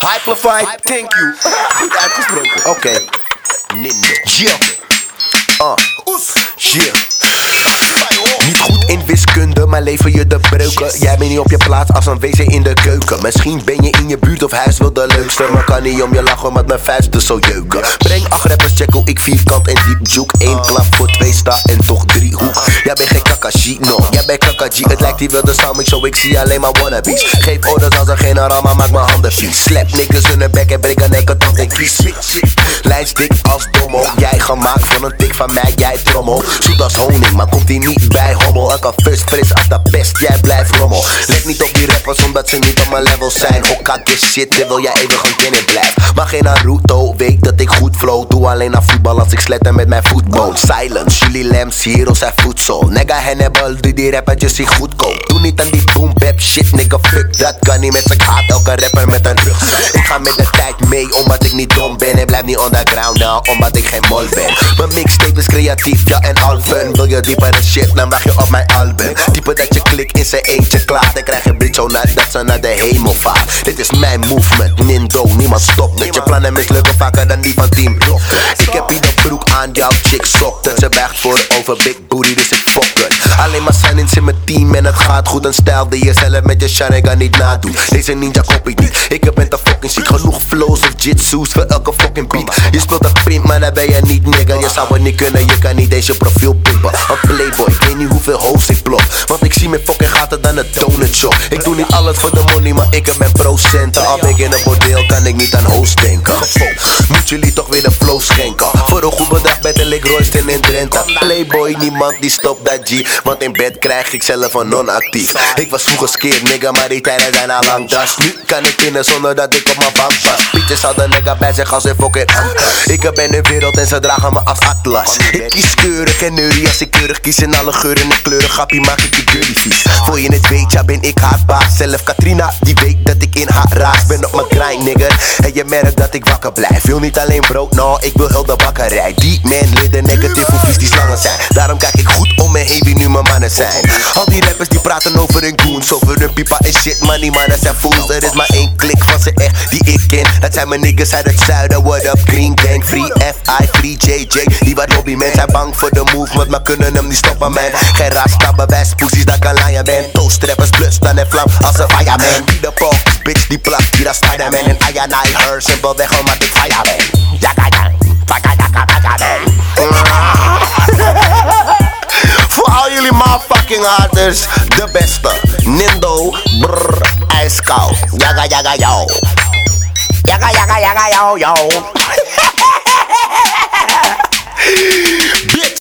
Hyplified, thank you. Goed uitgesproken. Oké. Nindo. Yeah. Uh. Oes. Yeah. Niet goed in wiskunde, maar lever je de breuken. Jij bent niet op je plaats als een wezen in de keuken. Misschien ben je in je buurt of huis wel de leukste. Maar kan niet om je lachen, met mijn vuisten zo jeuken. Breng acht rappers, check hoe ik vierkant en diep zoek. Eén klap voor twee sta en toch drie hoek. Jij bent geen kakashi, no. Jij bent kakaji. Het lijkt hier wel de stomach, zo ik zie alleen maar wannabes. Geef orders als een generaal, maar maak mijn vies. Slap in de bek en breek een nek tand en kies. Lijst dik als dommel. Jij gemaakt van een tik van mij, jij trommel. Zoet als honing, maar komt hij niet bij hommel. Ik kan first fris als de best, jij blijft rommel. Let niet op die rappers omdat ze niet op mijn level zijn. Hokkake shit, terwijl jij even gaan kennen blijft. Maar geen Naruto, weet dat ik flow. Doe alleen aan voetbal als ik sletten met mijn voetbal. Silence, jullie lams, heroes zijn voedsel. Nigga Hannibal, die die rappertjes zich goedkoop. Doe niet aan die boom bap shit, nigga fuck dat kan niet met z'n haat elke rapper met een rug. Ik ga met de tijd mee omdat ik niet dom ben. En blijf niet underground nou, omdat ik geen mol ben. Mijn mixtape is creatief, ja en al fun. Wil je diepere shit, dan wacht je op mijn album. Type dat je klikt in zijn eentje klaar. Dan krijg je bitch zo naar dat ze naar de hemel vaart. Dit is mijn movement, Nindo, niemand stopt. Je plannen mislukken vaker dan die van team. Ik heb de broek aan, jouw chick sokt het. Ze buigt voor over big booty, dus ik fok het. Alleen maar Sannins in mijn team en het gaat goed. Een stijl die je zelf met je Sharingan niet nadoet. Deze ninja copy niet. Ik ben te fucking ziek. Genoeg flows of jitsu's voor elke fucking beat. Je speelt een print, maar dan ben je niet nigga. Je zou het niet kunnen, je kan niet je profiel pimpen. Een playboy, ik weet niet hoeveel hoes ik plop. Want ik zie mijn fucking gaten dan een donut shop. Ik doe niet alles voor de money, maar ik heb mijn procenten. Al ben ik in een bordeel, kan ik niet aan host denken. Moet jullie toch weer de flow schenken. Goed bedrag ben ik Royston in Drenthe. Playboy, niemand die stopt dat G. Want in bed krijg ik zelf een non-actief. Ik was vroeger skeer nigga, maar die tijden zijn al lang das. Nu kan ik pinnen zonder dat ik op mijn bank pas. Pietjes hadden nigga bij zich als een fucking Ik ben de wereld en ze dragen me als atlas. Ik kies keurig en neurie als ik keurig kies in alle geuren en kleuren. Grappie maak ik die girly vies. Voor je het weet, ja ben ik haar baas. Zelf Katrina, die weet dat ik in haar raas ben op mijn grind nigger. En je merkt dat ik wakker blijf. Wil niet alleen brood, nou ik wil heel de bakkerij. Die man lidden negatief hoe vies die slangen zijn. Daarom kijk ik goed om me heen wie nu mijn mannen zijn. Al die rappers die praten over hun goons, over hun pipa en shit, maar die mannen zijn fools. Er is maar één klik van ze echt die ik ken. Dat zijn mijn niggas uit het zuiden. What up, Green Gang, Free FI, Free JJ. Die wat hobby men zijn bang voor de movement, maar kunnen hem niet stoppen, man. Geen rasta bewijs, poesies dat kan laaien, man. Toast rappers, plus dan en vlam als een fireman. Wie de pop, bitch die plat, die dat Spider-Man. En I and I her, simpelweg omdat ik fire ben. Jaga, jaga, For all you motherfucking artists, the best. Uh, Nindo, brr, ice cow. Yaga, yaga, yo. Yaga, yaga, yaga, yo, yo.